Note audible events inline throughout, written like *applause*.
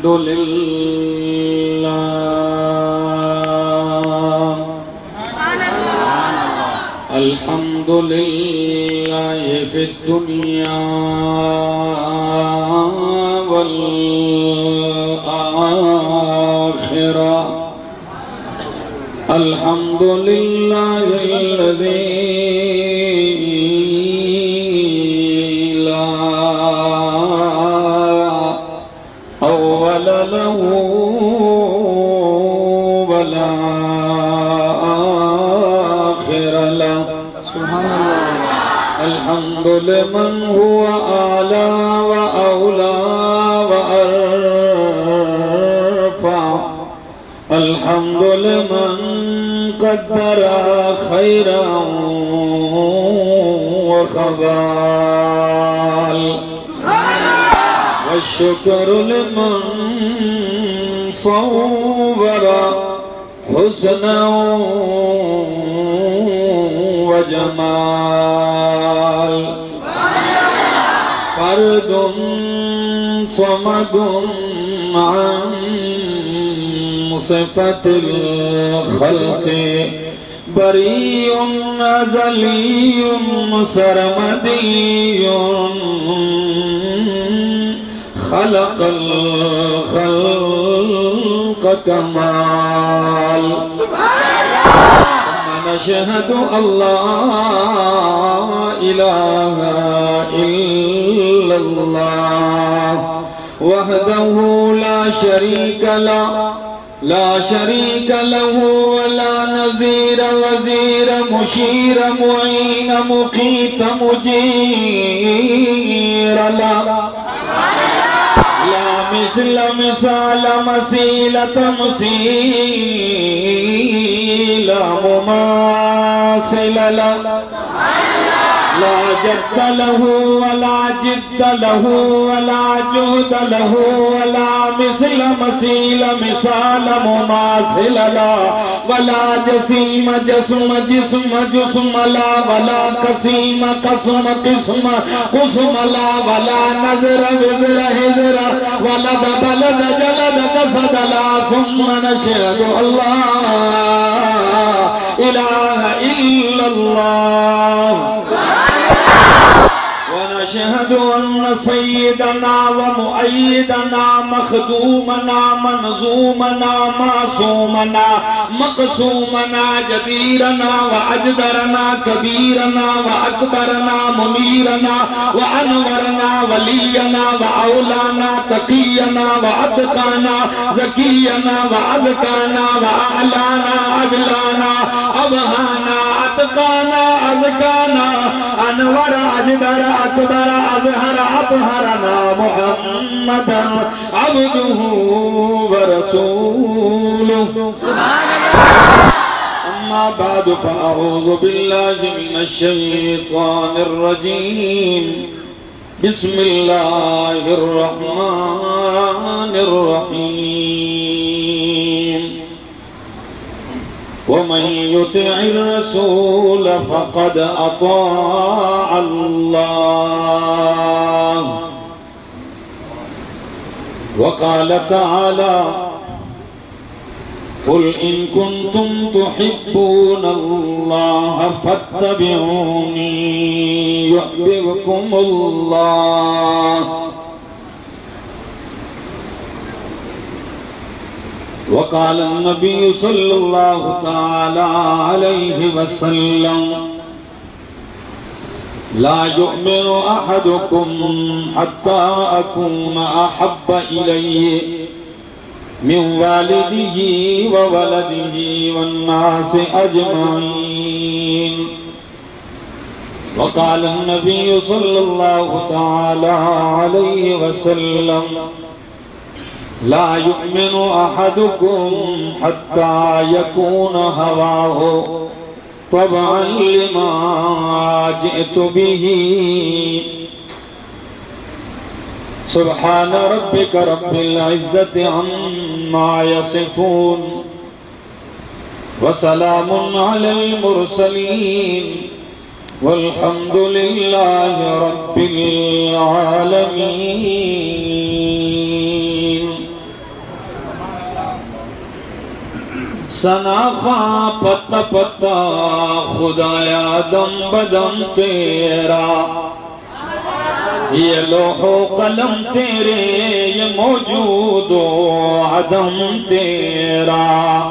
الحمد لله الحمد لله في الدنيا والآخرة الحمد لله الحمد لمن هو أعلى وأولى وأرفع. الحمد لمن قدر خيرا وخبال. والشكر لمن صور حسنا وجمال. فرد صمد عن صفة الخلق. بريء أزلي سرمدي. خلق الخلق كمال. نشهد الله إله إلا الله وحده لا شريك له لا شريك له ولا نظير وزير مشير معين مقيت مجير له لا مثل مثال مسيلة مسيل مماثل له لا جد له ولا جد له ولا جهد له ولا مثل مثيل مثال مماثل لا ولا جسيم جسم جسم جسم لا ولا قسيم قسم قسم قسم لا ولا نظر وزر هزر ولد بلد جلد قصد لا ثم نشهد الله إله إلا الله ونشهد أن سيدنا ومؤيدنا مخدومنا، منظومنا، معصومنا مقسومنا جديرنا وأجدرنا كبيرنا وأكبرنا منيرنا وأنورنا ولينا وأولانا تقينا وأتقانا زكينا وأزكانا وأعلانا أجلانا أبهانا أتقانا أزكانا أنور، أجدر، أكبر، أزهر، أطهرنا محمدا عبده ورسوله. أما بعد، فأعوذ بالله من الشيطان الرجيم. بسم الله الرحمن الرحيم. ومن يطع الرسول فقد أطاع الله وقال تعالى قل إن كنتم تحبون الله فاتبعوني يحببكم الله وقال النبي صلى الله تعالى عليه وسلم، لا يؤمن أحدكم حتى أكون أحب إليه من والده وولده والناس أجمعين. وقال النبي صلى الله تعالى عليه وسلم لا يؤمن أحدكم حتى يكون هواه طبعا لما جئت به. سبحان ربك رب العزة عما يصفون وسلام على المرسلين والحمد لله رب العالمين. سنا خواں پتا پتا خدایا دم بدم تیرا۔ یہ لوح و قلم تیرے، یہ موجود و عدم تیرا۔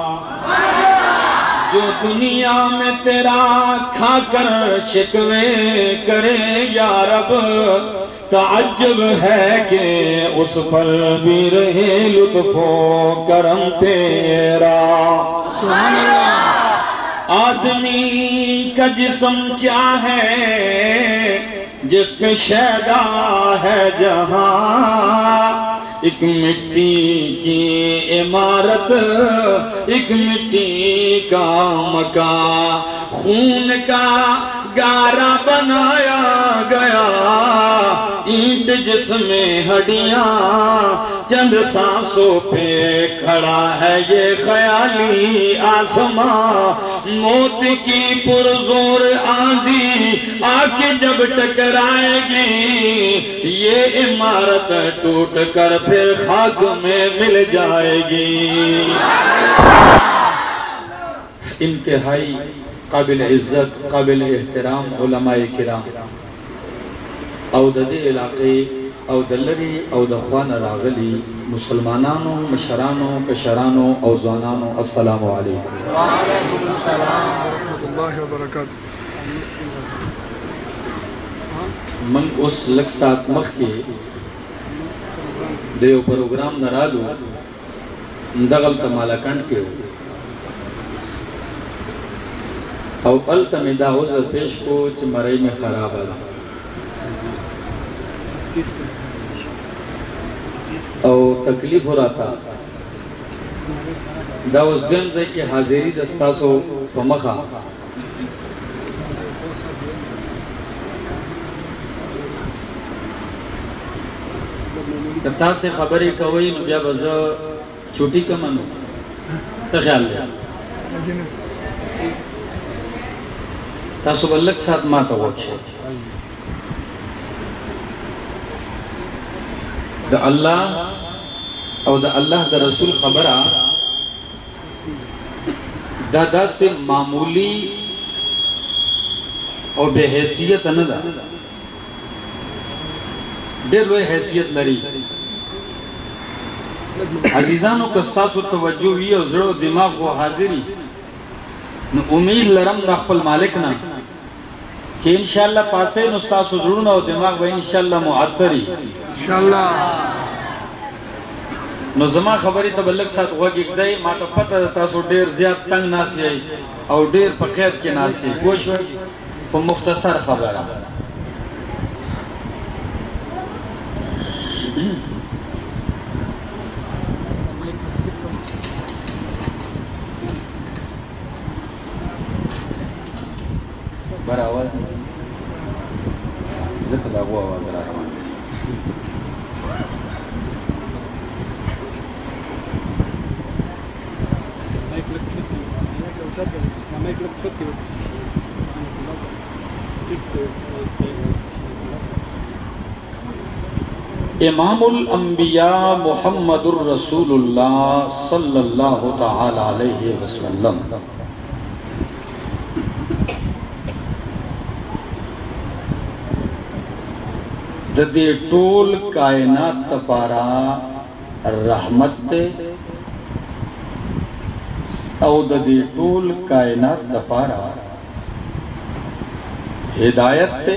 جو دنیا میں تیرا کھا کر شکوے کرے یا رب تعجب ہے کہ اس پر بھی رہے لطف و کرم تیرا۔ آدمی کا جسم کیا ہے؟ جس پہ شیدا ہے جہاں۔ ایک مٹی کی عمارت ایک مٹی کا مکان خون کا گارا بنایا گیا۔ اینٹ جس میں ہڈیاں، چند سانسوں پہ کھڑا ہے یہ خیالی آسمان موت کی پرزور آندھی آ کے جب ٹکرائے گی، یہ عمارت ٹوٹ کر پھر خاک میں مل جائے گی۔ انتہائی قابل عزت قابل احترام علماء کرام. او د دې علاقې او د لری او د خوان راغلی مسلمانانو مشرانو کشرانو او ځوانانو. السلام علیکم. وعلیکم السلام ورحمۃ اللہ وبرکاتہ. من اوس لک سات مخ کې د یو پروګرام نه رالو دغل ته مالکان کې او الته مې دا عذر پیش کو چې مړی مې خراب ده. او تکلیف ہو رہا تھا دا اوس دیم ځای کې حاضری د ستاسو په مخه. که تاسې خبرې کوئ نو بیا به زه چوټي کوم نو. څه خیال دی؟ تاسو بلک سات ما ته وکړئ د الله او د الله د رسول خبره دا داسې معمولی او به حیثیت نه ده. ډېر لوی حیثیت لري. عزیزانو که ستاسو توجه وي او زړه او دماغ و حاضري نو امید لرم د خپل مالک نه. چې ان شاء الله پاسه نو تاسو زړونه او دماغ به ان شاء الله معطري. انشاءاللہ. نو زما خبرې ته بلک سات وګیږدای ما ته پته تاسو ډیر زیات تنگ ناسي او ډیر په قید کې ناسي کوښ په مختصر خبره بر آواز ذکر دا هو آواز را روان دی. امام الانبیاء محمد الرسول اللہ صلی اللہ تعالی علیہ وسلم۔ د دې ټول کائنات لپاره رحمت او د دې ټول کائنات لپاره هدایت ته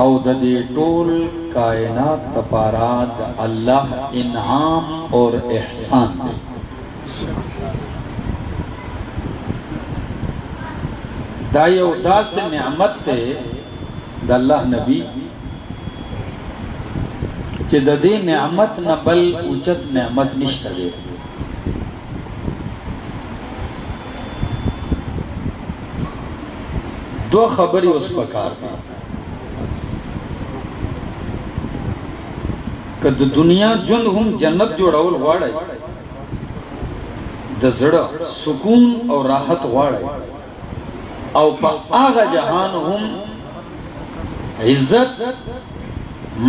او د دې ټول کائنات لپاره د الله انعام اور احسان ته دا یو داسې نعمت ته د الله نبی، چې د دې نعمت نه بل اوچت نعمت نشته دی. دو خبرې اوس پکار دي. که د دنیا ژوند هم جنت جوړول غواړئ د زړه سکون او راحت غواړئ او په هغه جهان هم عزت،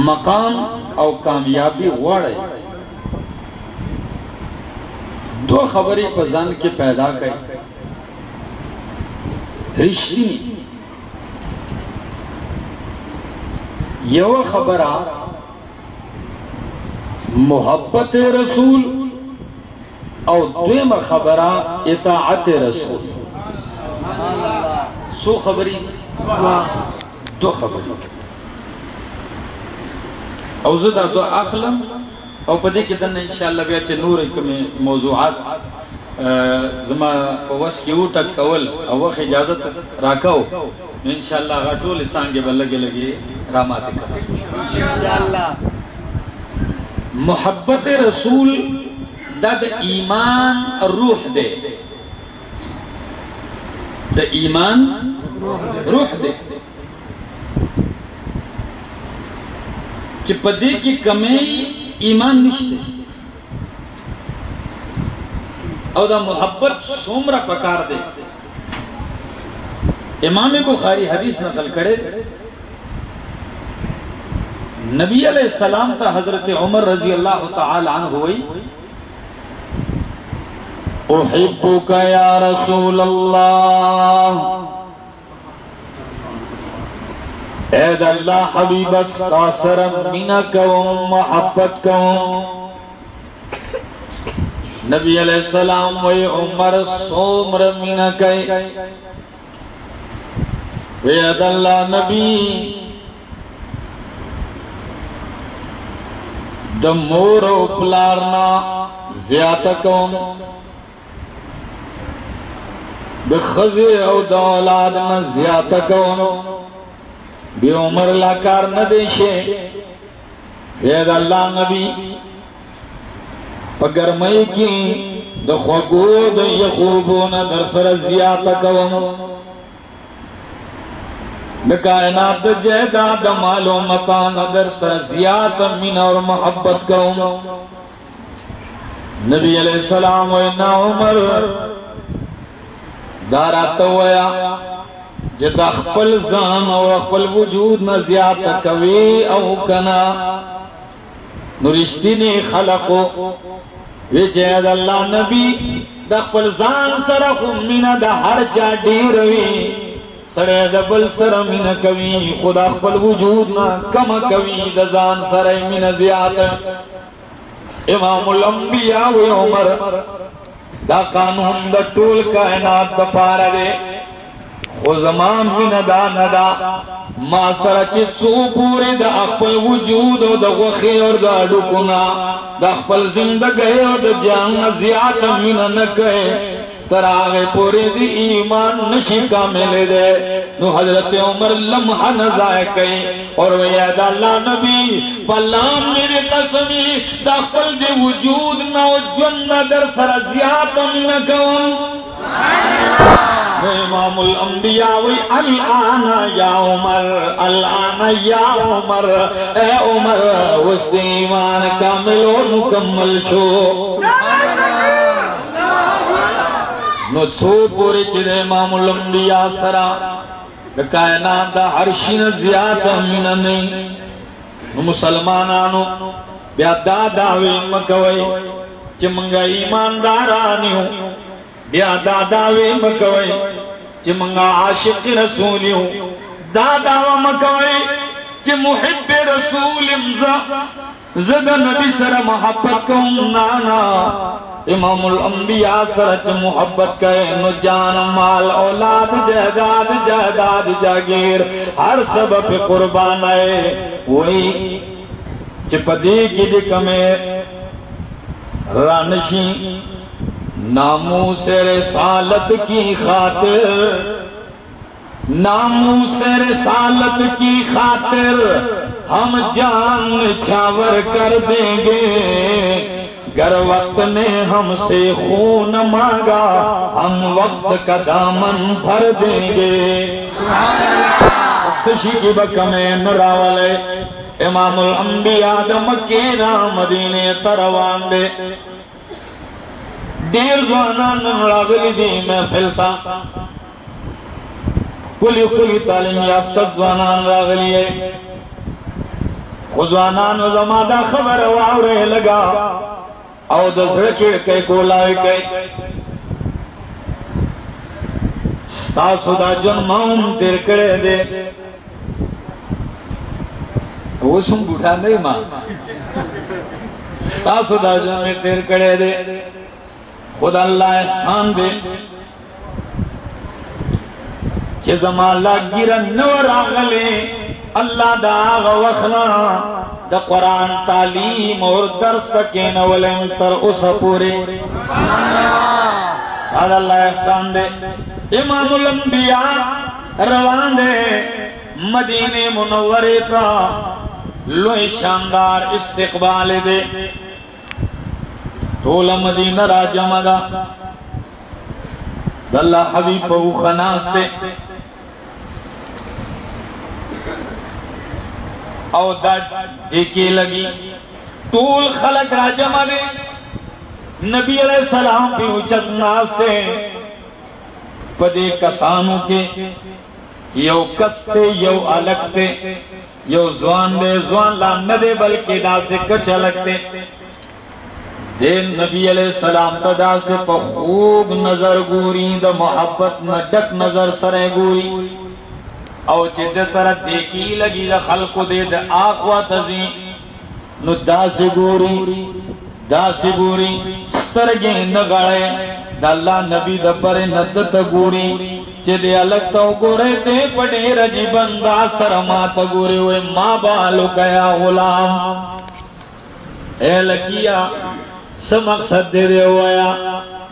مقام او کامیابی غواړئ دو خبری پزان کے پیدا کئی رشتی یو خبرہ محبت رسول او دویم خبرہ اطاعت رسول. سو خبری دو خبری او زدہ دو اخلم او پدې کې دنه ان شاء الله بیا چې نور کوم موضوعات زما په وس کې و ټچ کول او وخت اجازه راکاو ان شاء الله غټول څنګه بلګي لګي رامات ان شاء الله. محبت رسول دا د ایمان روح دی د ایمان روح دی چې پدې کې کمی ایمان نشته او دا محبت سومرا پکار دے۔ امام بخاری حدیث نقل کرے۔ نبی علیہ السلام تا حضرت عمر رضی اللہ تعالی عنہ ہوئی. احبک یا رسول اللہ. اید اللہ حبیب استاسر منک و محبت کون نبی علیہ السلام وی عمر سومر منک. وید اللہ نبی دمور و پلارنا زیادہ کون۔ بخزی او د اولاد دولادنا زیادہ کون۔ بی عمر لاکار ندیشے وید اللہ نبی پگرمائی کی د خوگو د یخوبون در سر زیادہ کوم کائنات د جہداد مالو مکان در سر زیادہ من اور محبت کوم نبی علیہ السلام و انا عمر دارا تویا جدا خپل ځان او خپل وجود نه زیات کوي او کنا۔ نورشتنی خلقو وی چې د الله نبی د خپل ځان سره خو مینا د هر چا ډیر وی سړی د بل سره مینا کوي خدا خپل وجود نه کم کوي د ځان سره مینا زیات امام الانبیاء و عمر، دا قانون د ټول کائنات د پاره دی خو زمان من دا ندا، ما سره چې څو پورې د خپل وجود او د غوخي او د اډوکنا د خپل زندګۍ او د جان زیات من نه کوي تر هغه پورې د ایمان نشي کامل ده نو حضرت عمر لمحه نه ضایع اور ویا د الله نبی پلام میرے قسمی د خپل د وجود نو ژوند در سره زیات من کوم امام الانبیاء وی، الان یا عمر، الان یا عمر۔ اے عمر وست ایمان کامل و مکمل شو۔ نو څو پوری چې امام الانبیاء سرا د کائنات د هر شي نه زیات امین نه نو مسلمانانو، بیا دا داوی مکوي چې مونږه ایمانداران یو بیا دا داوی مکوي چې مونږه عاشق رسول یو دا داوا مکوي چې محب رسول امزا۔ زد نبی سره محبت کوم نانا۔ امام الانبیاء سره چې محبت کوي نو جان مال، اولاد جہداد جہداد جاگیر، ہر سبب قربان ہے وہی چې پدې کې دې کمه رانشی ناموس رسالت کی خاطر ناموس رسالت کی خاطر ہم جان چھاور کر دیں گے۔ گر وقت نے ہم سے خون مانگا، ہم وقت کا دامن بھر دیں گے۔ سشی کی بکمیں نراولے امام الانبیاء د مکینا مدینے تروان دے۔ دیر زوانان راغلی دی محفل تا۔ کلی کلی تعلیم یافتہ زوانان راغلی ہے۔ خوزوانان زمادہ خبر واؤ رہ لگا۔ او د زړه کې کې کولاوي کوي تاسو دا جن ماوم تیر کړه دې اوسم بوډا نه ما تاسو دا جن می تیر کړه دې خدا الله احسان دې چې زما الله ګیر نو راغله الله دا غوخنا د قران تعلیم اور درس تکې نو ولم تر اوسه پوره دا الله احسان دې امام الانبیاء روان دے مدینہ منورے تا. لوئی شاندار استقبال دے. طول مدینہ راجہ مگا دلہ حبیب بہو خناس دے. او دا دیکھے لگی۔ طول خلق راجہ مگے نبی علیہ السلام بھی اچت ناس دے پدے کسانو کے یو کستے یو علکتے یو زوان دے، زوان لا ندے بلکہ دا سے کچھ علکتے دے نبی علیہ السلام تا دا سے پا خوب نظر گوری، دا محبت نڈک نظر سرے گوری۔ او چی دے سر دیکھی لگی دا خلقو دے دا آقوہ تزی. نو دا سے گوری، دا سے گوری سترگیں نگڑے دا اللہ نبی دا پر ندت گوری. چے دے الگ تو گورے تے پڑے رجی بندہ سرمات گورے ہوئے. ماں بالو کیا غلام. اے لکیا سمقصد دے دے ہویا.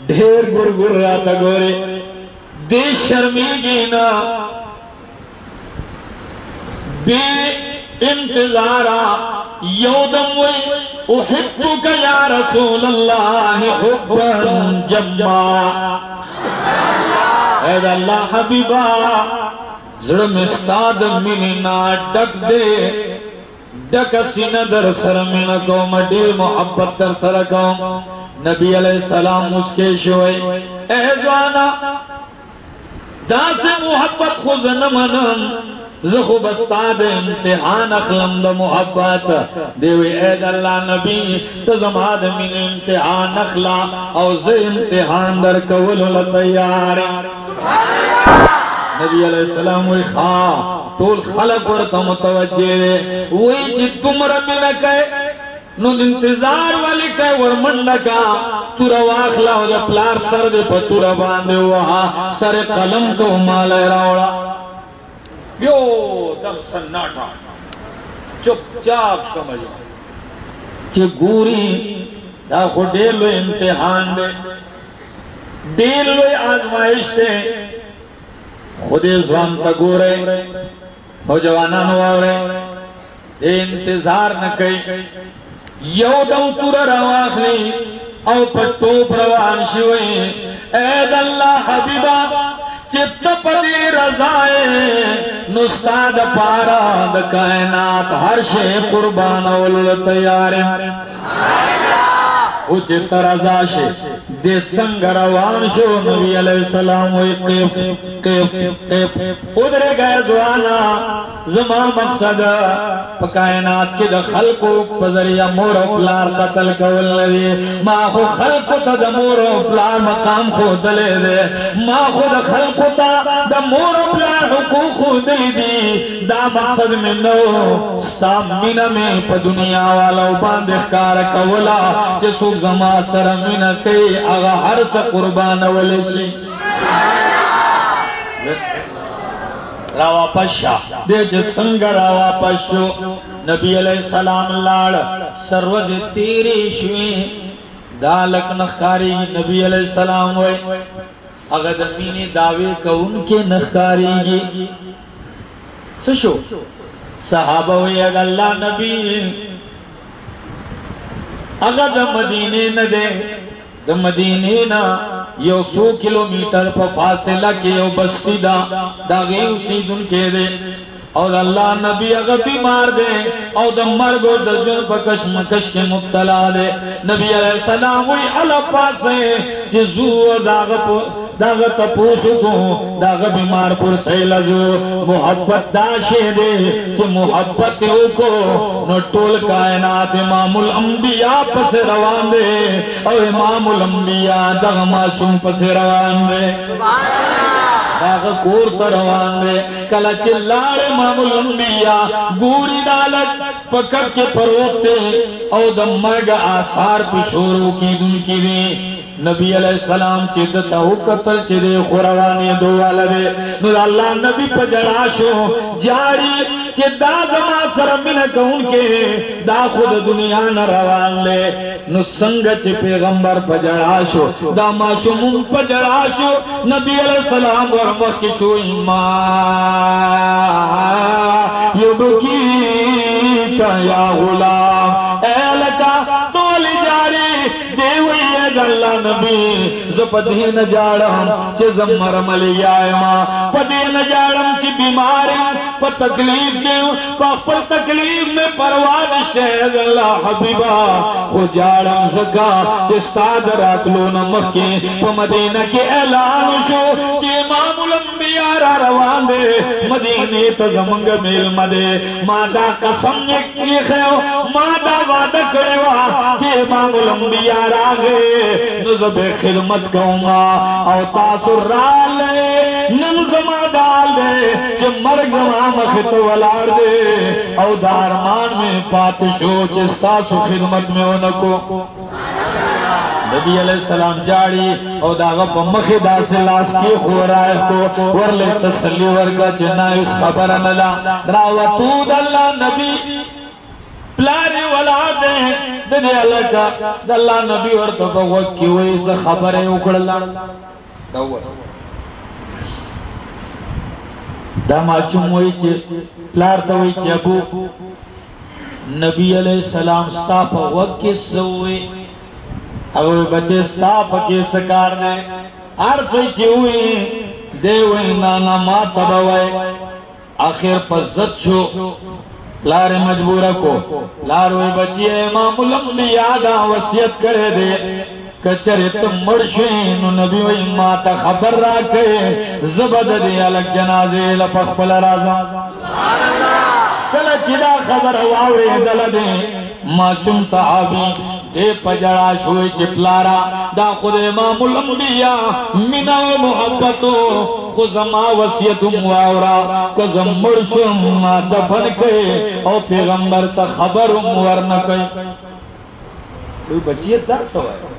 ڈھیر گر گر رہا تا گورے. دے شرمی گینا بے انتظارا یودم وی احبک یا رسول اللہ حبا جمع اے اللہ حبیبا زرم استاد مننا ڈک دے۔ ڈک سینہ در سر من قوم دیر محبت در سر قوم نبی علیہ السلام اس کے شوئے۔ اے زوانا دا سے محبت خود نمنم زخو بستاد امتحان اخلم دا محبت. دیوی اید اللہ نبی تزماد من امتحان اخلا او زی امتحان در کولو لطیار نبی علیہ السلام وی خواہ طول خلق ورطا متوجہ دے. وی چی تم ربی نکے نو انتظار والی کئی ورمنڈکا تورا واخلا و دا پلار سر دے پا تورا باندے وہا، سر قلم کو مالا راوڑا. بیو دم سناٹا چپ چاپ سمجھو چھ گوری دا خو ڈیلو امتحان دے۔ ڈیلو آزمائش دے۔ خودی زوان تا گورے۔ نوجوانان وارے دے انتظار نہ کئی۔ یو دم تور رواخلی۔ او پٹوپ روان شوئی اید اللہ حبیبہ۔ چت پدی رضائے نستاد پارا دا کائنات ہر شے قربان اولو تیارے اچت رضا شے دے سنگ روان شو نبی علیہ السلام ہوئی قیف قیف قیف۔ ادھرے گئے زوانا زمان مقصد۔ پکائنات کی دا خلقو پذریہ مور و پلار قتل کول لدی ما خو خلقو تا دا مور و پلار مقام خو دلے دے۔ ما خو دا خلقو تا دا مور و پلار حقوق خو دلی دی۔ دا مقصد میں نو، ستا مینا میں پا دنیا والا باند اخکار کولا۔ چے سوک زما سر مینا کئی اغا ہر سا قربان ولی شی راوا پشا دے جے سنگ راوا پشو نبی علیہ السلام لاڑ سروج تیری شوی دالک نخاری نبی علیہ السلام ہوئے اگر دمینی دعوے کا ان کے نخاری گی سشو صحابہ ہوئے اگر اللہ نبی اگر دا مدینے نہ دے دا مدینے نہ، یو سو کلومیٹر پا فاصلہ کے یو بستی دا دا غیر اسی دن کے دے۔ اور اللہ نبی اگر بیمار دے اور دا مرگ و دا جن پا کشم کش کے مبتلا دے۔ نبی علیہ السلام وی علا پاسے چی جی زو دا داغ تپوسو کو، داغ بیمار پر سیلزو محبت دا دے چھ محبت او کو، نو ٹول کائنات امام الانبیاء پس روان دے۔ او امام الانبیاء داغ معصوم پس روان دے۔ سبحان اللہ۔ داغ کور تروان دے۔ کلا چلار امام الانبیاء گوری دالت پکت کے پروتے۔ او دم مرگ آثار پی شورو کی دن کی دے نبی علیہ السلام چی دتا ہو قتل چی دے خوروانی دو والا دے۔ نو اللہ نبی پا جراشو جاری چی دا زما سر منکا ان کے۔ دا خود دنیا نہ روان لے۔ نو سنگ چی پیغمبر پجڑا شو. دا ما شمون پا جراشو نبی علیہ السلام ورمخی شو ایمان. یبکی کا یا غلام اے لکا تولی جاری دیوئی اللہ نبی، زو پدین جاڑم چھ زمر ملی آئیما پدین جاڑم چھ بیمارم پا تکلیف دیو پا پا تکلیف میں پروان شہد اللہ حبیبا خو جاڑم زکا چھ ساد راکلون مکی. پا مدینہ کے اعلان شو چھ امام الانبیاء را روان دے. مدینہ تا زمنگ میل مدے. مادا قسم نکی خیو مادا وعدہ کرے وا چھ امام الانبیاء را گئے. نظب خدمت کہوں گا، او تاثر را لے نمزمہ ڈال دے جو مرگ زمان مخت ولار دے۔ او دارمان میں پاتشو چس تاثر خدمت میں انکو نبی علیہ السلام جاڑی، او داغا پا مخدا سے لاس کی خورائے کو۔ ورلے تسلی ورگا چنا اس خبر نلا۔ راوتود اللہ نبی، پلاری ولاد دے دے اللہ نبی ورطا بغوک کی ہوئی سے خبریں اکڑ اللہ دا معشوم ہوئی چھے پلار تا ہوئی چھے ابو، نبی علیہ السلام ستا پا وقت کس سے بچے ستا پا کس سکار دے عرض ہوئی چھے ہوئی دے ہوئی نانا ماتا بوئی آخر پا زد شو. لار مجبورہ کو لاروی بچی امام الانبیاء دا وسیعت کرے دے۔ کچرے تم مرشین نبی و اماتا خبر را کے زبد دے الگ جنازے لپخ پل رازا۔ کلا چدا خبر واوے دل دے۔ معصوم صحابی دے پجڑا شوئے چپلارا دا خود امام الانبیاء منہ و محبتو خزما وسیعتم واورا کزم مرشم ما دفن کئے او پیغمبر تا خبرم ورنکئے کوئی بچیت دا سوائے۔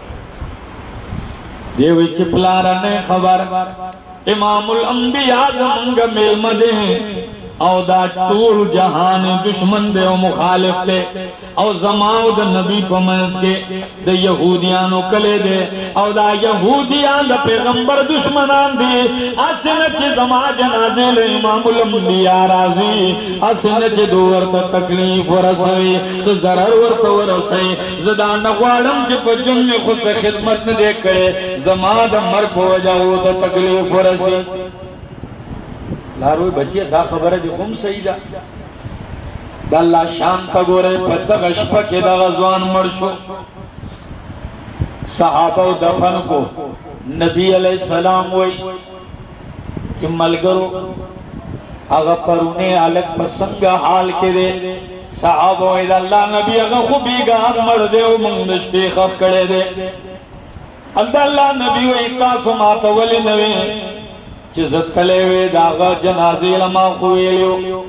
دیوی چپلارا نے خبر امام الانبیاء زمانگا ملمدے ہیں۔ او دا طول جہان دشمن دے و مخالف دے. او زماؤ دا نبی پمنس کے دا یہودیانو کلے دے. او دا یہودیان دا پیغمبر دشمنان دے. اسنچ زما جنازے لے امام الانبیاء رازی اسنچ دو ورطا تکلیف ورسوی سزرر ورطا ورسوی زدا نغوارم چپ جن خود خدمت نہ دے کرے. زما دا مرک ہو جاؤ تا تکلیف ورسوی لاروی بچی دا خبر دی خم صحیح دا اللہ شام تا گو رہے پت دا غشپا کے دا غزوان مرشو صحابہ و دفن کو نبی علیہ السلام ہوئی کہ ملگرو، اگا پرونے علق پسنگ حال کے دے. صحابہ و اللہ نبی اگا خوبی گا مر دے و منگنش پی خف کڑے دے. اللہ نبی و اکاسو ماتا ولی نوی چیز تلے وے داغا جنازی لما خویلیو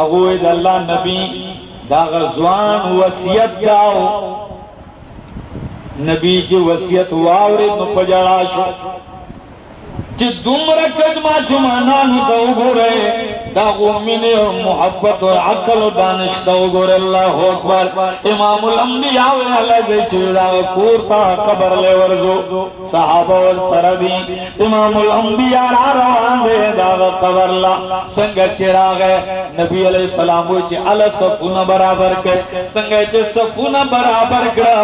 اگوی دا اللہ نبی داغا زوان وسیعت داو. نبی جی وسیعت واورد نو پجڑا شو. چی دم رکت ما شمانانو تا اگو رہے دا محبت اور عقل و دانشتا اگر اللہ اکبر. امام الانبیاء و اللہ دے چیزا کورتا قبر لے ورزو. صحابہ اور سردی امام الانبیاء را روان دے دا قبر لا. سنگ چرا گئے. نبی علیہ السلام وچی علی صفونا برابر کے. سنگ چی صفونا برابر کرا.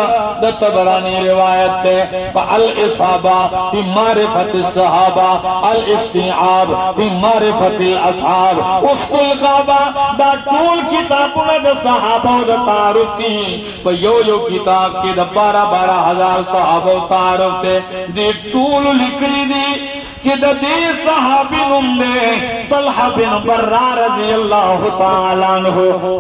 دا تبرانی روایت تے. فا الاصابہ فی معرفت الصحابہ. الاستعاب فی معرفت الاصحاب اسکل کعبہ غابا دا طول کتابوں دا صحابہ دا تعارف کی با یو یو کتاب کی دا بارہ بارہ ہزار صحابہ تعارف تے دی طول لکلی دی۔ چد دے صحابی نم دے، طلحہ بن برا رضی اللہ تعالیٰ عنہ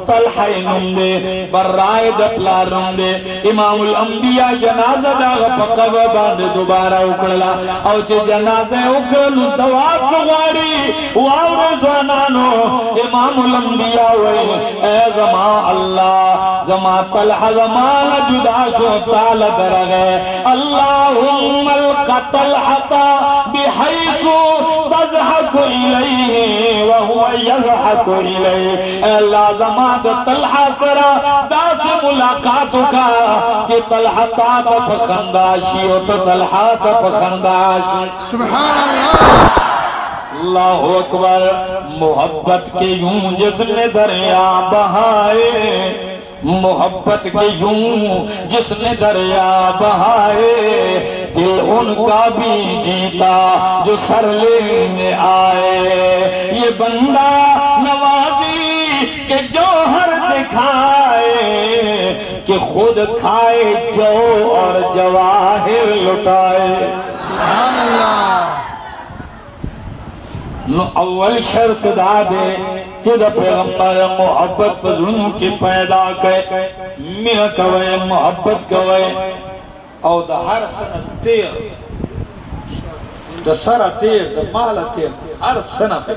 طلحہ نم دے برائے دپلا رم دے۔ امام الانبیاء جنازہ دا پقب باند دوبارہ اکڑلا۔ او چے جنازہ اکڑلو دوا سواری واو رضوانانو امام الانبیاء ہوئے اے زمان اللہ زمان طلحہ زمان جدا سو تعالی درغے۔ اللہم القتل حتا بحیث تزحک الیہ وہو یزحک الیہ اے اللہ زمان طلحہ سرا دا سے ملاقاتو کا چی طلحہ تا تا پخنداشی و تو طلحہ تا پخنداشی سبحان اللہ. اللہ اکبر محبت کے یوں جس نے دریا بہائے محبت کے یوں جس نے دریا بہائے دل ان کا بھی جیتا جو سر لینے آئے۔ یہ بندہ نوازی کے جوہر دکھائے کہ خود کھائے جو اور جواہر لٹائے۔ سبحان اللہ۔ نو اول شرط دا دے پیغمبر محبت پزرنوں کی پیدا کئے میرا کوئے محبت کوئے او دا ہر سنہ تیر، دا سر تیر، دا مال تیر، ہر سنہ۔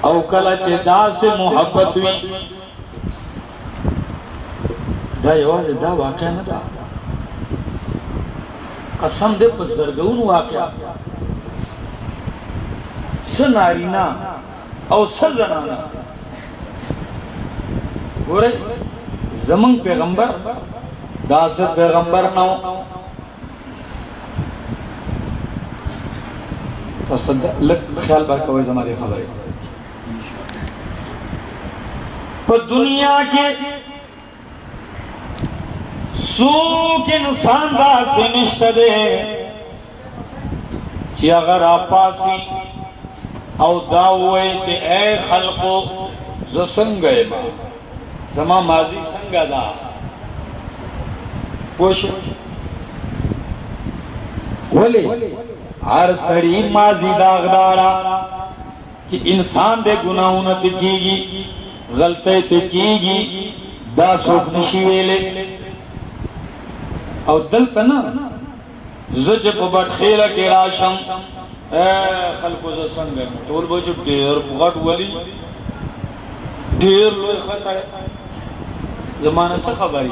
او کلا چے دا سے محبت وی۔ دا یواز دا واقعہ نہ دا۔ قسم دے پس زرگون واقعہ سنارینا او سزنانا گورے زمان پیغمبر داست پیغمبر نو پس تو لگ خیال بار کوئی زمانی خبری پر دنیا کے سوک انسان دا سے نشت دے چی اگر آپ پاسی او دا ہوئے چے اے خلقو زو سنگئے ما زما ماضی سنگا دا پوشو ولی ہر سڑی ماضی داغدارا کہ انسان دے گناہوں نہ کی گی غلطے تے گی دا سوک نشی ویلے او دل پنا زجب بٹ خیلہ کے راشم اے خلقو زا سنگم طول بجب دیر بغٹ ولی دیر لوی خسائے زمانہ سے خبری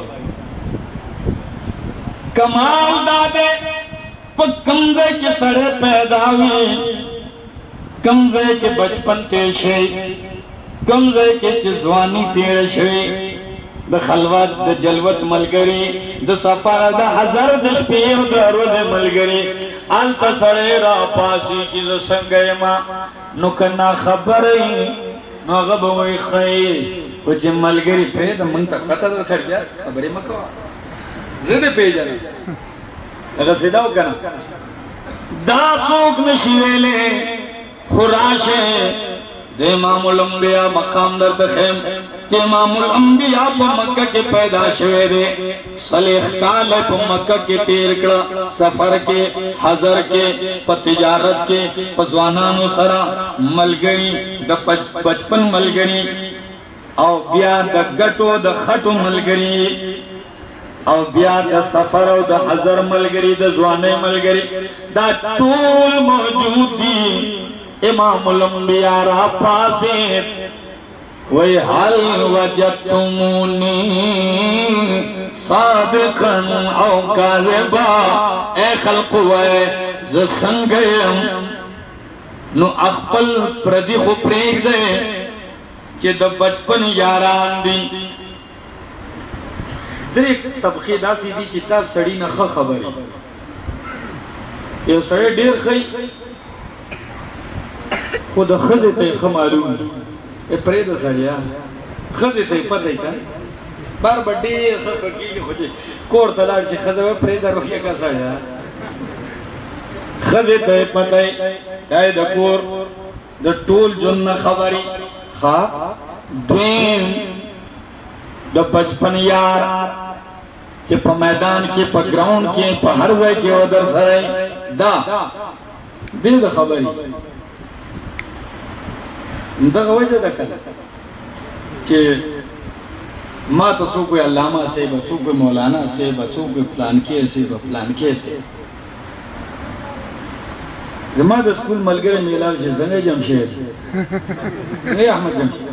کمال دادے، پا کمزے کے سڑے پیدا ہوئی کمزے کے بچپن تیشے کمزے کے چزوانی تیر تیشے د خلوت، د جلوت ملګری د سفر، د حضر، د شپې او د روز ملګری انت سڑے را پاسی چیز سنگے ما نو کنا خبرې نو غب وي خیر او چې ملګری په د مونږ ته پته ده سر بیا خبرې مکو زده پیژنه هغه سیدا وکنه دا څوک نشي ویلې خراشه د امام الانبیاء مقام در تخیم چه امام الانبیاء پا مکہ کے پیدا شوے دے، صلیخ کال پا مکہ کے تیر کڑا، سفر کے، حضر کے، پا تجارت کے، پا زوانانو سرا ملگری دا بچپن ملگری او بیا دا گٹو دا خٹو ملگری او بیا دا سفر او دا حضر ملگری دا زوانے ملگری دا طول موجود دی امام الانبیاء را پاسے وی حل وجدتمونی صادقا او کاذبا۔ اے خلق وی زسنگیم نو اخپل پردی خو پریگ دے، چی دا بچپن یاران دی۔ دریک طبقی دا سی دی چی تا سڑی نخ خبری۔ یو سڑی دیر خی۔ خود خزی تی خمالون اے پرید سڑیا خزی تی پتہ کن بار بڑی خف کی خوچی کور تلار چی خزی و پرید روکیا کا سڑیا خزی تی پتہ دائی دا کور دا ٹول جن خبری خواہ دویم دا بچپن یار کہ پا میدان کی پا گراؤنڈ کی پا ہر وے کی ادھر سرائی دا دې د خبرې دغه وجه ده کله چې ما ته څوک وي علامه صاحب څوک وي مولانا صاحب څوک وي پلان کې صاحب پلان کې صاحب زما د سکول ملګری میلال چې څنګه جمشید. اے احمد جمشید.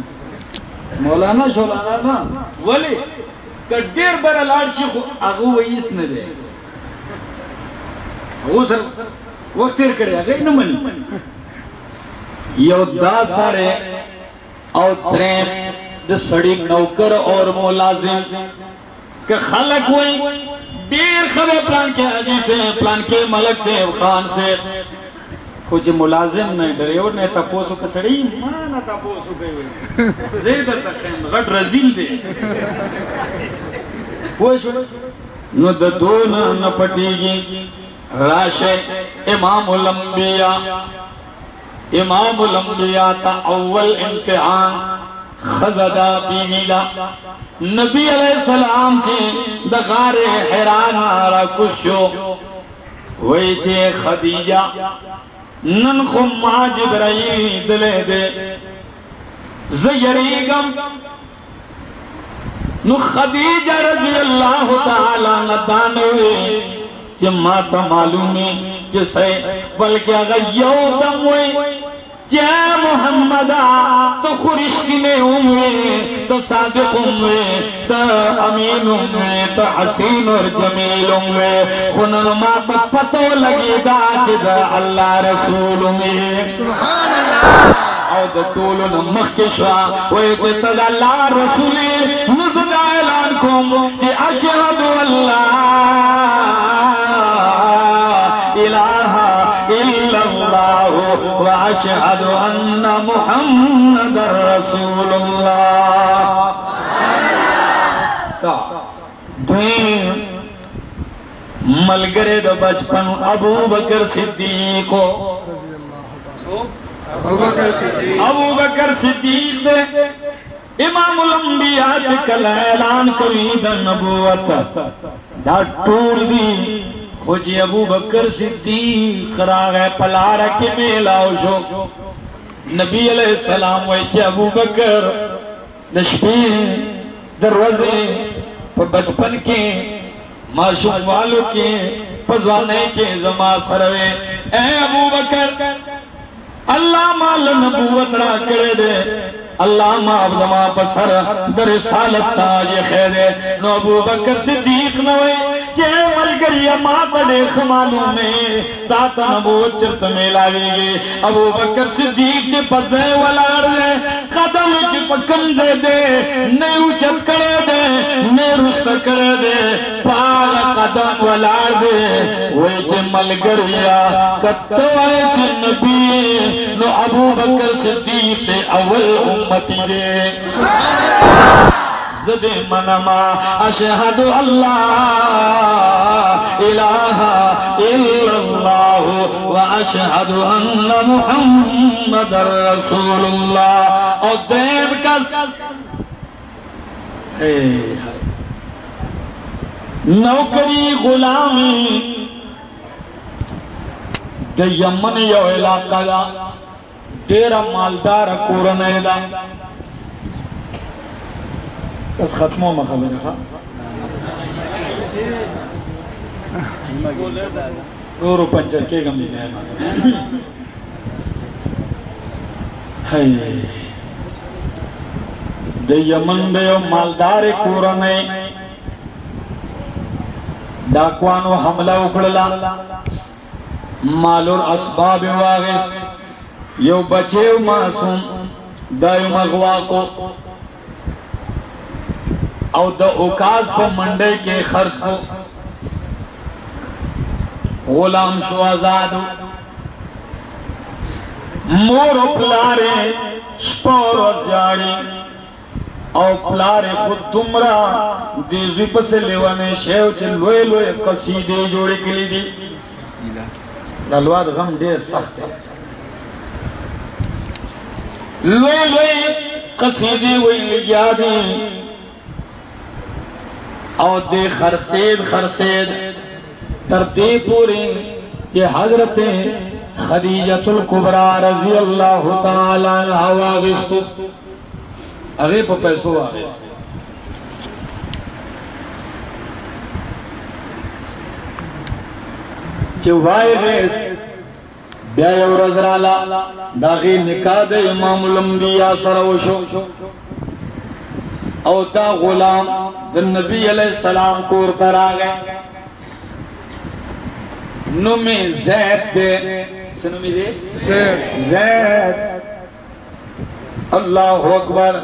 مولانا شولانا نه ولی که ډیر بره لاړ شي خو هغه وایس نه دی. هغه سره وخت تیر کړی، هغه نه مني. یو دا سړی او دریم د سړی نوکر اور ملازم کہ خلق ہوئی دیر خبر پلان کے حجی سے پلان کے ملک سے خان سے۔ کچھ ملازم نے ڈریور نے تپوسو کا سڑی۔ مانا تپوسو گئی ہوئی *laughs* زیدر تخیم غٹ رزیل دے۔ پوش نو د دون نہ پٹیگی راشے امام الانبیاء۔ امام الانبیاء تا اول امتحان خزدہ بیمیدہ نبی علیہ السلام چھے دغار حیران آرہ کشو۔ وی چھے خدیجہ۔ نن خما جبرائیل دلے دے۔ زیریگم۔ نو خدیجہ رضی اللہ تعالیٰ ندانوے چھ ماتا معلومی جسے بلکہ اگر یو دم ہوئی چہ محمد تو خورشکنے ہوئے تو صادق ہوئے تو امین ہوئے تو حسین اور جمیل ہوئے خنن ما تو پتو لگی دا چہ دا اللہ رسول ہوئے سبحان اللہ۔ او د ټولو نه مخکې شوه وایي چې ته د الله رسول یې اعلان کوم چې اشهد ان واشهد ان محمد رسول الله. دویم ملګری د بچپن ابو بکر صدیق. ابو بکر صدیق. ابو بکر صدیق دے امام الانبیاء چکل اعلان کری دا نبوت. دا ٹور دی خوچی جی ابو بکر صدیق، راغ پلارا کی میلاو شو نبی علیہ السلام ویچے ابو بکر دشپی دروازے پر بچپن کے معشوق والوں کے، پزوانے کے زما سروے اے ابو بکر، اللہ مال نبوت را کرے دے۔ اللہ ماب دما پسر، در رسالت تاج خیرے نو ابو بکر صدیق نوے چے ملگری ماں تڑے خمالوں میں۔ تاتا نبوت چرت میں لاوی گے ابو بکر صدیق چے پزے والار دے۔ قدم چے پکم دے۔ دے نے اچت کرے دے نے رست کرے دے۔ پاگ قدم والار دے۔ وے چے ملگریا کتو آئے چے نبی۔ نو ابو بکر صدیق اول امتی دے۔ زد منما، اشہد اللہ الہ الا اللہ و اشہد ان محمد رسول اللہ اور دین کس اے نوکری غلامی د یمن یو علاقہ دا ډیره مالدار کورنۍ ده بس ختمو ما خبره ښه ورو پنچر دې هاي د یمن د یو مالدار کورنۍ ډاکوانو حمله وکړه مالور اسباب واغس یو بچیو معصوم دایو مغوا کو او د اوکاز په منډه کې خرڅ کو. غلام شو آزاد. مور پلارے شپور جاڑی او پلارے خود تمرا دې دیزوی پس لیوانے شیو چے لوئے لوئے قصیدے جوڑے کلی دی لالواد غم دیر سخت ہے لوئے لوئے قصیدے وی لگیا دی او دے خرسید خرسید۔ ترتی پوری کہ حضرت خدیجت القبرا رضی اللہ تعالی عنہ واغستو اگے پا پیسو واغست چه وای غیس بیا یو ورځ رالا داغي نکاح د امام الانبیاء سره وشو۔ او دا غلام د نبی علیہ السلام کور ته راغی. نو می زید دے. سنو می دے؟ زید. زید. اللہ اکبر.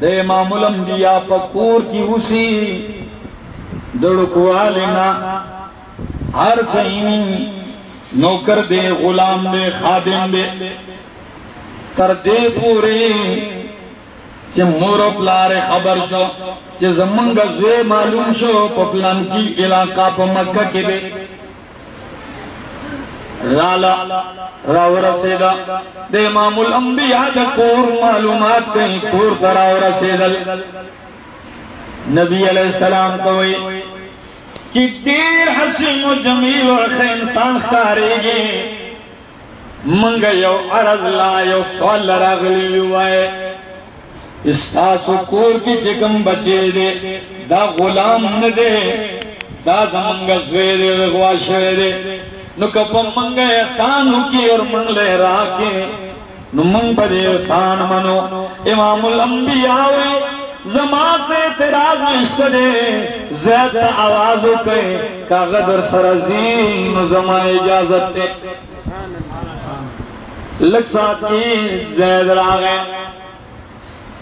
دے امام الانبیاء پکور کی اسی دڑکوالینا ہر سینی نوکر دے غلام دے خادم دے. تر دے پوری چه مور پلار خبر شو، چه زمانگا زوی معلوم شو پا پلان کی علاقہ پا مکہ کے دے رالا، راو رسیدہ، دے امام الانبیاء دا کور معلومات کہیں کور تراو رسیدل. نبی علیہ السلام کوئی، چی دیر حسین و جمیل و خی انسان خارے گی منگا یو عرض لا، یو سوال راغلی ہوئے. استاسو کور کی چکم بچے دے، دا غلام ندے دا زمانگا زوے دے وغوا شوے دے۔ نو کپا منگا احسانو کی اور منگ لے راکے نو منگ بدے احسان منو۔ امام الانبیاء ہوئے زمان سے اعتراض نشت دے۔ زید تا آوازو کئے کا غدر سرزین زمان اجازت تے لگ ساتھ کی زید راغے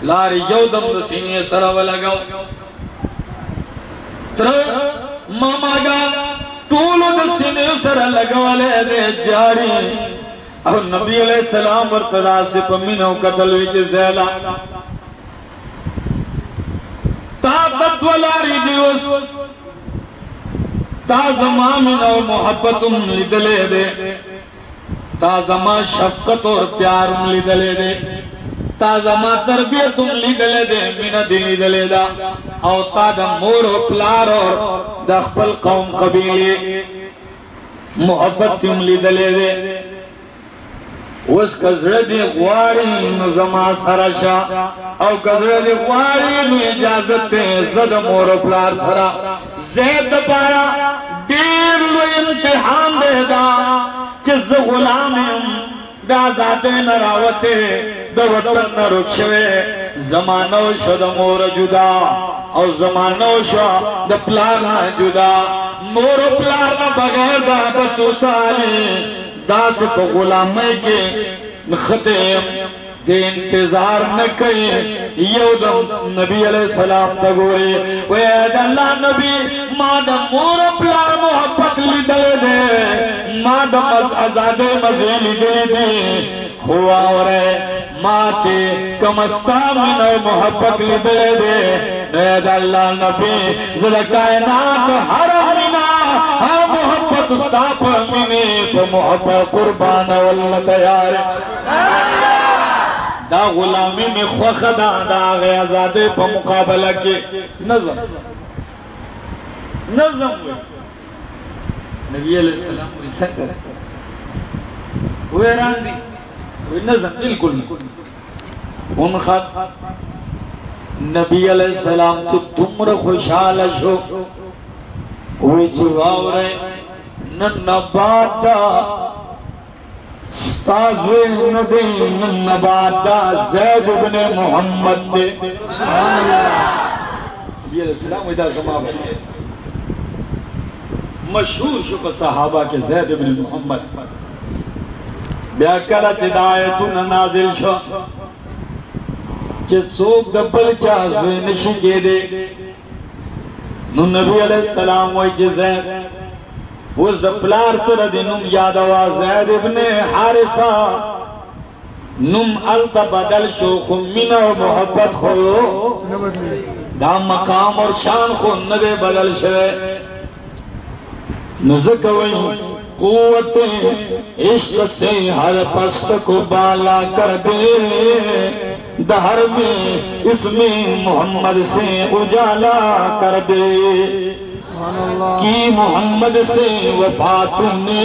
لاری یو دم دو سینی سرو لگو تر ماما گا طولو دو سینی سر لگو لے دے جاری. او نبی علیہ السلام ورطلا سے پمینو قتل ویچ زیلا طاقت ولاری دیوس تا زمان او محبتم لدلے دے. تا زمان شفقت اور پیارم لدلے دے. تا زما تربیتم لیدلے دے من دلی دلے دا۔ او تا دا مور و پلار اور دا خپل قوم قبیلی محبت تم لیدلے دے۔ اس کزر دی غواری نظما سرشا او کزر دی غواری نو اجازت تے زد مور و پلار سرا زید پارا دیر لو امتحان دے دا چز غلامیم دا ذات نراوتے دا وطن نرک شوے۔ زمانو شو دا مور جدا او زمانو شو دا پلارنا جدا۔ مور و پلارنا بغیر دا بچو سالی دا سپ غلامی کے نختیم دے انتظار نہ نکئی یو دم نبی علیہ السلام تگوری وید اللہ نبی، ما دا مور پلار محبت لی دے دے ما دا ازاد مزیلی دے دے۔ خوا ورے، ما چے کمستا من محبت لی دے۔ دے وید اللہ نبی زد کائنات حرم منا ہر محبت استاپ منے پا محبت قربان واللہ تیار۔ دا غلامی میں خوخ دا دا آغی آزادے پا مقابلہ کے نظم. نظم ہوئی نبی علیہ السلام ہوئی سنگر ہوئی ران دی. ہوئی نظم بلکل نظم. ان خط نبی علیہ السلام تو تمر خوشحال شو. ہوئی جواو رہے نن نباتا ستازوی ندی نباتا زید ابن محمد دے۔ سبحان اللہ نبی السلام ویدہ زمان بچے مشہور شکر صحابہ کے زید ابن محمد۔ بیا کلا چی دایتون نازل شو۔ چی چوک دبل چازوی نشی کے دے۔ نو نبی علیہ السلام وی چی زید۔ اس دا پلار سر دی نم یادوا زید ابن حارسا نم علتا بدل شو خمین و محبت خو. دا مقام اور شان خو ندے بدل شوے. نزکوئی قوت عشق سے ہر پست کو بالا کر دے. دہر میں اس میں محمد سے اجالا کر دے. کی محمد سے وفات نے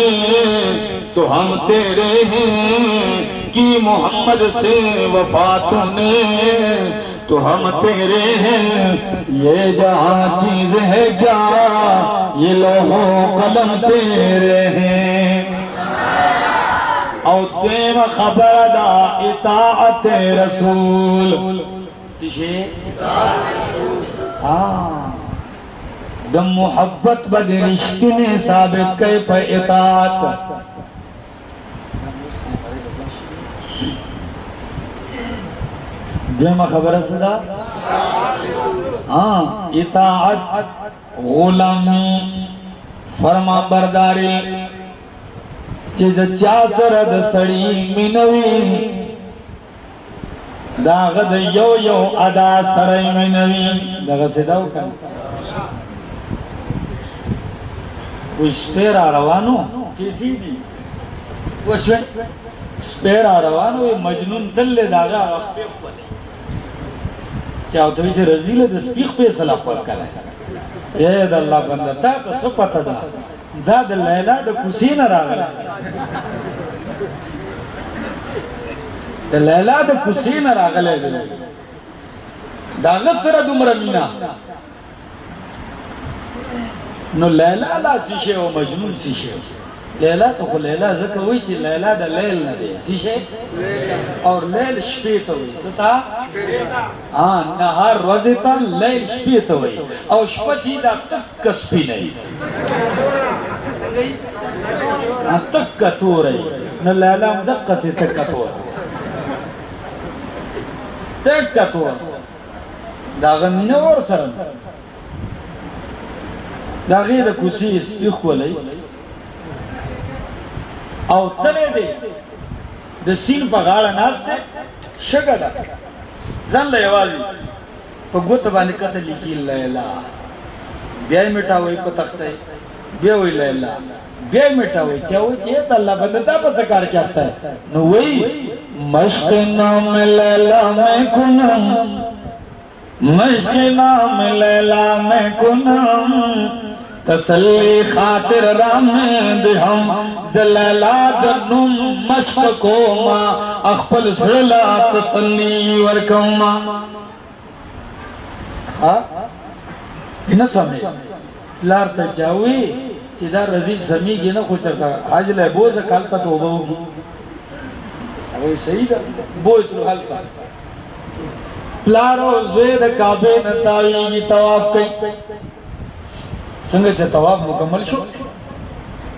تو ہم تیرے ہیں. کی محمد سے وفات نے تو ہم تیرے ہیں. یہ جہاں چیز ہے کیا؟ یہ لوہو قلم تیرے ہیں. او تیم خبر دا اطاعت رسول. سشے ہاں. د محبت بد رشتے نے ثابت کئی پہ اطاعت۔ دیمہ خبر صدا؟ ہاں اطاعت، غلامی، فرما برداری۔ چې د چا سره د سړی مینوي داغه یو یو ادا سره مینوي دغه سداو کړه و سپیر روانو؟ کیسی دی و سپیر روانو مجنون تل داغه وخت په خپل چاو ته چې رزیله د سپیخ په صلاح پر کړه اے د الله بنده تا ته څه پته ده دا د لیلا د کوسی نه راغله د لیلا د کوسی نه راغله دا غسر دومره مینا نو لیلا لا سیشه او مجنون سیشه لیلا تو خو لیلا زکه وی چې لیلا د لیل نه دی. سیشه اور لیل شپې ته وی. ستا ها نهار ورځ ته لیل شپې ته وی. او شپه چې دا تک کسبی نه تک کتوری نو لیلا هم دقه سی تک کتور تک کتور دا غمینه ور سره دا غیر کوسی سپیخ ولی او تله دی د سین په غاړه ناشته شګه ده. ځان له یوازي په ګوت باندې کته لیکي لیلا بیا یې میټاوي په تخته. بیا وی لیلا بیا یې میټاوي چې و چې ته الله بنده تا په کار چاہتا ہے نو وی مشق نام لیلا میں کنم. مشق نام لیلا میں کنم. تسلی خاطر رام دہم دلیلا دنم مشق کو ما اخپل سرلا تسلی ورکو ما ہاں؟ نه سمې لار ته چاوي چې دا رزیل سمېږي نه خو چې حج له بوزه کال ته توبه وکړي هغه صحیح ده بوز تر حل کا پلارو زوی د کعبه نه طواف کوي څنګه چې طواف مکمل شو.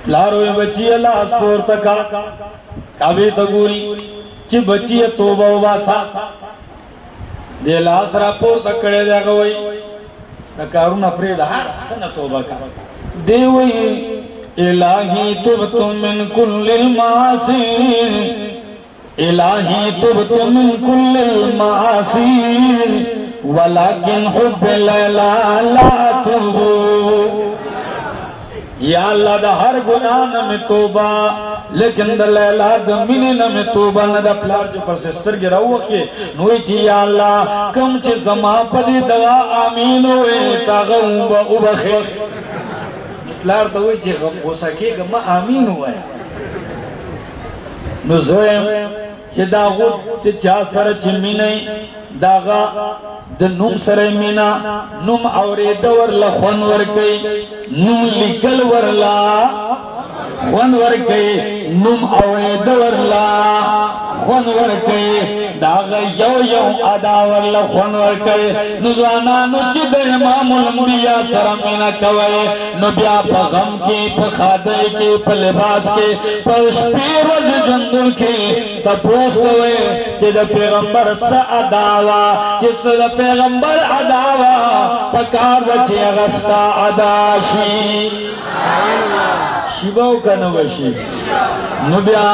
پلارو یې بچي الله اسپور تکا. کعبه ته ګوري چې بچي توبه وباسا دې لاس را پور تکړه دی هغه وای دا کارونه پرې د هر سنه توبه کا. دی وای الہی تبت من کل المعاصی. الہی تبت من کل المعاصی. ولكن حب لیلا لا تبو. یا اللہ دا ہر گناہ نمی توبہ، لیکن دا لیلا دا منی نمی توبہ نا دا پلار جو پر سستر گی رہو کے نوی چی یا اللہ، کم چی زمان پدی دعا آمین ہوئے تاغا اوبا اوبا خیر۔ پلار دا ہوئی چی غصہ کی گا ما آمین ہوئے نو زویم چی دا غد چی چا سر چی منی داغا د نوم سره مینا، نوم اورې دور لخون ور کوي نوم لیکل ورلا خون ور کوي نوم اورې دور لا خون ور کوي داغ یو یو ادا ورلا خون ور کوي نو ځوانانو چې د امام الانبیاء کوي نو بیا په غم کې په خاده کې په لباس کې په شپې ورځ جندل کې تپوس کوي چې د پیغمبر سره ادا وا چې د پیغمبر عداوا پکار بچے اغسطا عداشی شیباو کا نوشی نبیا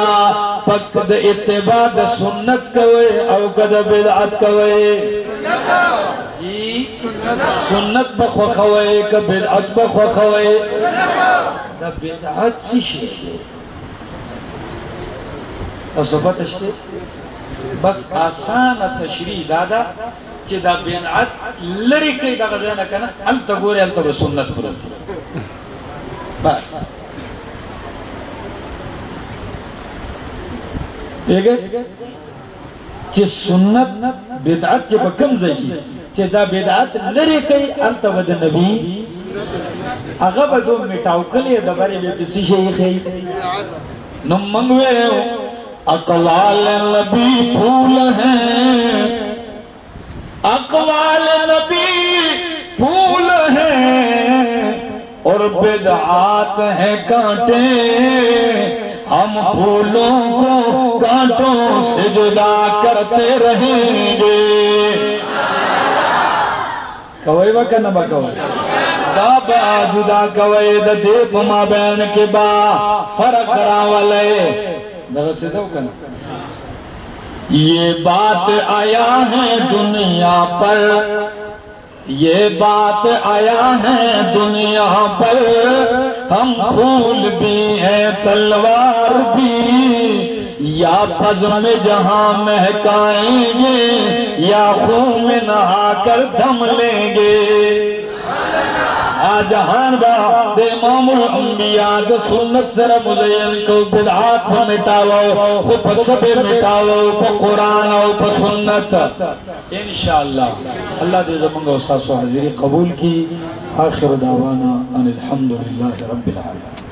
پک د اتباع د سنت کوئے او کد بدعت کوئے۔ جی؟ سنت بخوا خوئے که بدعت بخوا خوئے دا بدعت سی شیئے او صفت اشتے بس آسان تشریح دادا چې دا بدعت لری کوي دا غزانه کنه انت ګوري انت سنت پروت بس۔ ایگه چې سنت بدعت چې په کوم ځای کې چې دا بدعت لري کوي الته به د نبی۔ هغه به دوم میټاو کړي د بارے به څه شي کوي نو موږ اقوال نبی پھول ہیں۔ اقوال نبی پھول ہیں۔ اور بدعات ہیں کانٹے۔ ہم پھولوں کو کانٹوں سے جدا کرتے رہیں گے۔ کوئی با کنا با کوئی بابا جدا کوئی دا دیپ ما بین کے با فرق راولے دغه سیدھو کنا یہ بات آیا ہے دنیا پر۔ یہ بات آیا ہے دنیا پر۔ ہم پھول بھی ہیں، تلوار بھی۔ یا پزم جہاں مہکائیں گے، یا خون میں نہا کر دم لیں گے۔ جہان با دے امام الانبیاء دے سنت سر مزین کو بدعات پہ مٹاو خود پہ سب مٹاو پہ قرآن او پہ سنت۔ انشاءاللہ۔ اللہ دے زمانگا استاذ و حضیری قبول کی۔ آخر دعوانا ان الحمدللہ رب العالمين